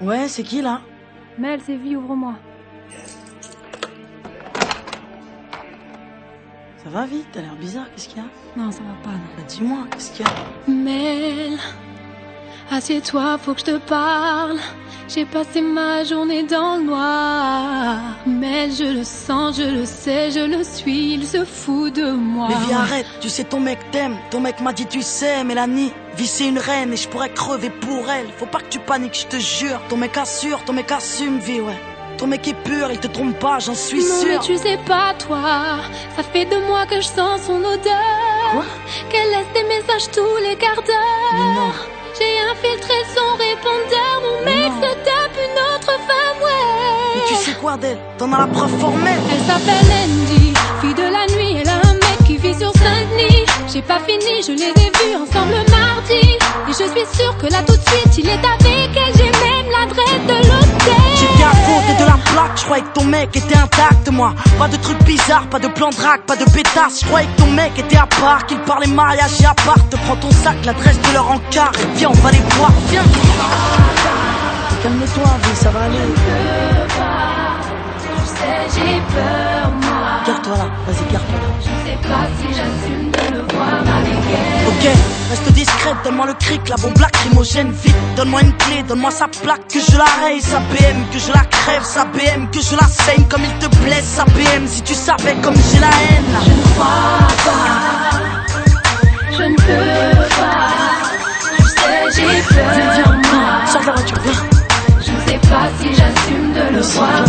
Ouais, c'est qui là? Mel, c'est vie, ouvre-moi. Ça va vite, t'as l'air bizarre, qu'est-ce qu'il y a? Non, ça va pas, non. Bah dis-moi, qu'est-ce qu'il y a? Mel, assieds-toi, faut que je te parle. J'ai passé ma journée dans le noir. Mel, je le sens, je le sais, je le suis, il se fout de moi. Mais viens, arrête, tu sais ton mec t'aime, ton mec m'a dit tu sais, Mélanie. Vie c'est une reine et je pourrais crever pour elle. Faut pas que tu paniques, je te jure. Ton mec assure, ton mec assume, vie, ouais. Ton mec est pur, il te trompe pas, j'en suis non, sûr. mais tu sais pas, toi. Ça fait deux mois que je sens son odeur. Quoi? Qu'elle laisse des messages tous les quarts d'heure. Mais non. J'ai infiltré son répondeur. Mon mec non. se tape une autre femme, ouais. Mais tu sais quoi d'elle T'en as la preuve formelle. Elle s'appelle Andy, fille de la nuit. Elle a un mec qui vit sur Saint-Denis. J'ai pas fini, je les ai vus ensemble mardi. Et je suis sûre que là tout de suite, il est avec je croyais que ton mec était intact, moi. Pas de trucs bizarres, pas de plan de pas de pétasse. Je croyais que ton mec était à part, qu'il parlait mariage et à part. Te prends ton sac, l'adresse de leur encart, viens, on va les voir, viens. Calme-toi, vie, ça va aller. Sais, j'ai peur, moi. Garde-toi là, vas-y, garde-toi là. Je sais pas si j'assume de le voir avec elle. Ok, reste discrète, donne-moi le cric, la bombe lacrymogène, vite. Donne-moi une clé, donne-moi sa plaque, que je la raye, sa BM, que je la crève, sa BM, que je la saigne comme il te blesse, sa BM. Si tu savais comme j'ai la haine là. Je ne crois pas. Je ne peux pas. Tu sais, j'ai peur, Viens, viens, moi. sors de la voiture, viens. Je ne sais pas si j'assume de le voir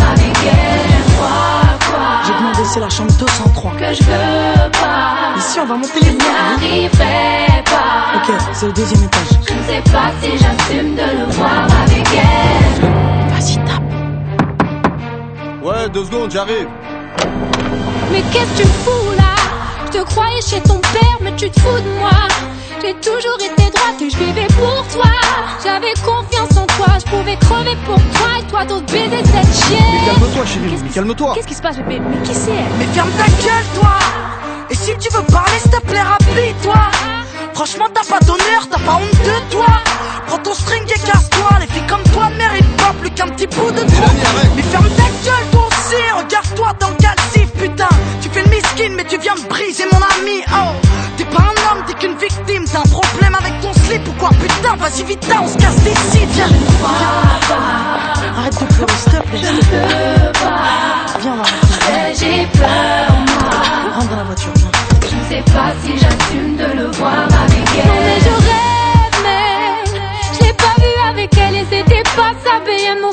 c'est la chambre 203. que je veux pas. Ici, on va monter les hein. J'arriverai pas. Ok, c'est le deuxième étage. Je ne sais pas si j'assume de le voir avec elle. Vas-y, tape. Ouais, deux secondes, j'arrive. Mais qu'est-ce que tu fous là? Je te croyais chez ton père, mais tu te fous de moi. J'ai toujours été droite et je vivais pour toi. J'avais je crever pour toi et toi d'autres baiser cette Mais chienne. calme-toi, chérie, mais calme-toi. Qu'est-ce qui se passe, bébé Mais qui c'est elle Mais ferme ta gueule, toi Et si tu veux parler, s'il te plaît, rapide-toi Franchement, t'as pas d'honneur, t'as pas honte de toi Prends ton string et casse-toi Les filles comme toi méritent pas plus qu'un petit bout de toi. Mais ferme ta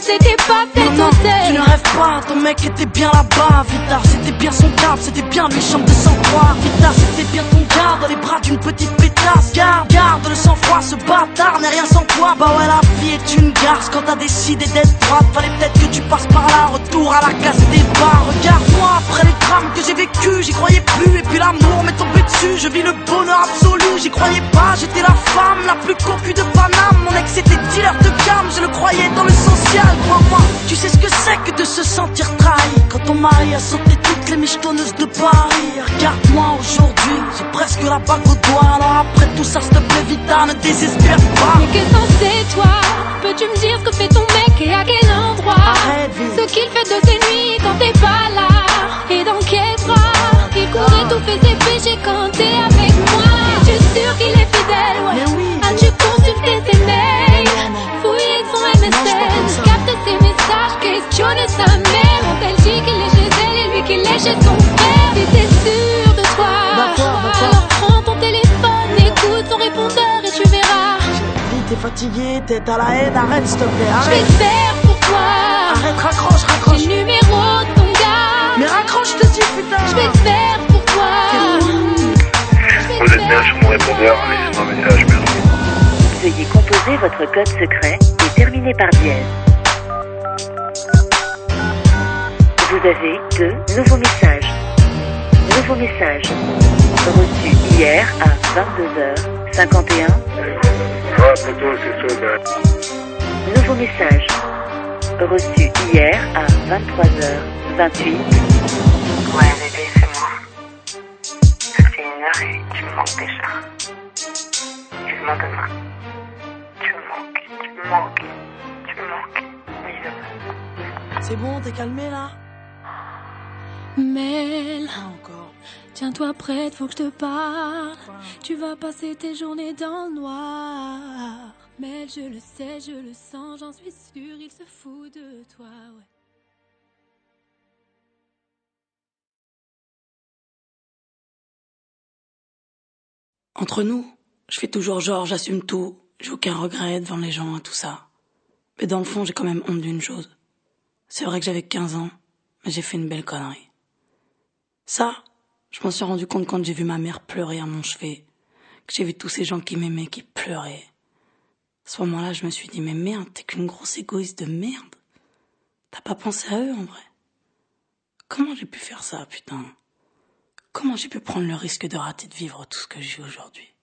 c'était pas non, hôtel. tu ne rêves pas, ton mec était bien là-bas, Vita, c'était bien son câble, c'était bien lui, chambre de sang-froid, Vita, c'était bien ton gars dans les bras d'une petite pétasse, garde, garde le sang-froid, ce bâtard n'est rien sans toi, bah ouais, la vie est une garce, quand t'as décidé d'être droite, fallait peut-être que tu passes par là, retour à la case des bars, regarde-moi, après les drames que j'ai vécu, j'y croyais plus, et puis l'amour m'est tombé dessus, je vis le bonheur absolu, j'y croyais pas, j'étais la se sentir trahi, quand ton mari a sauté toutes les michetonneuses de Paris, regarde-moi aujourd'hui, j'ai presque la bague au doigt, alors après tout ça, s'il te plaît, Vita, ne désespère pas. Mais que c'est toi? Peux-tu me dire ce que fait ton mec et à quel endroit? Arrête. Ce qu'il fait de ses nuits quand t'es pas là. Et dans quel bras? Il courait tous ses péchés quand t'es avec chez son frère Si t'es sûr de toi Alors prends ton téléphone, écoute son répondeur et tu verras Vie, t'es fatigué, t'es à la haine, arrête, s'il te plaît, Je vais faire pour toi. Arrête, raccroche, J'ai raccroche. le numéro de ton gars. Mais raccroche, je te dis, putain. Je vais te faire pour toi. Je vais Vous te êtes bien faire sur mon répondeur, laissez-moi un message, merci. Veuillez composer votre code secret et terminer par dièse. Vous avez deux nouveaux messages. Nouveau message. Reçu hier à 22h51. Ouais, plutôt, c'est ça, ben. Nouveau message. Reçu hier à 23h28. Ouais, bébé, c'est moi. Ça fait une heure et tu me manques déjà. Excuse-moi demain. Tu me manques, tu me manques, tu me manques. C'est bon, t'es calmé là? Mel, Ah, encore. tiens-toi prête, faut que je te parle. Tu vas passer tes journées dans le noir. Mel, je le sais, je le sens, j'en suis sûre, il se fout de toi, ouais. Entre nous, je fais toujours genre, j'assume tout, j'ai aucun regret devant les gens et tout ça. Mais dans le fond, j'ai quand même honte d'une chose. C'est vrai que j'avais 15 ans, mais j'ai fait une belle connerie. Ça, je m'en suis rendu compte quand j'ai vu ma mère pleurer à mon chevet, que j'ai vu tous ces gens qui m'aimaient qui pleuraient. À ce moment-là, je me suis dit, mais merde, t'es qu'une grosse égoïste de merde. T'as pas pensé à eux, en vrai. Comment j'ai pu faire ça, putain? Comment j'ai pu prendre le risque de rater de vivre tout ce que j'ai aujourd'hui?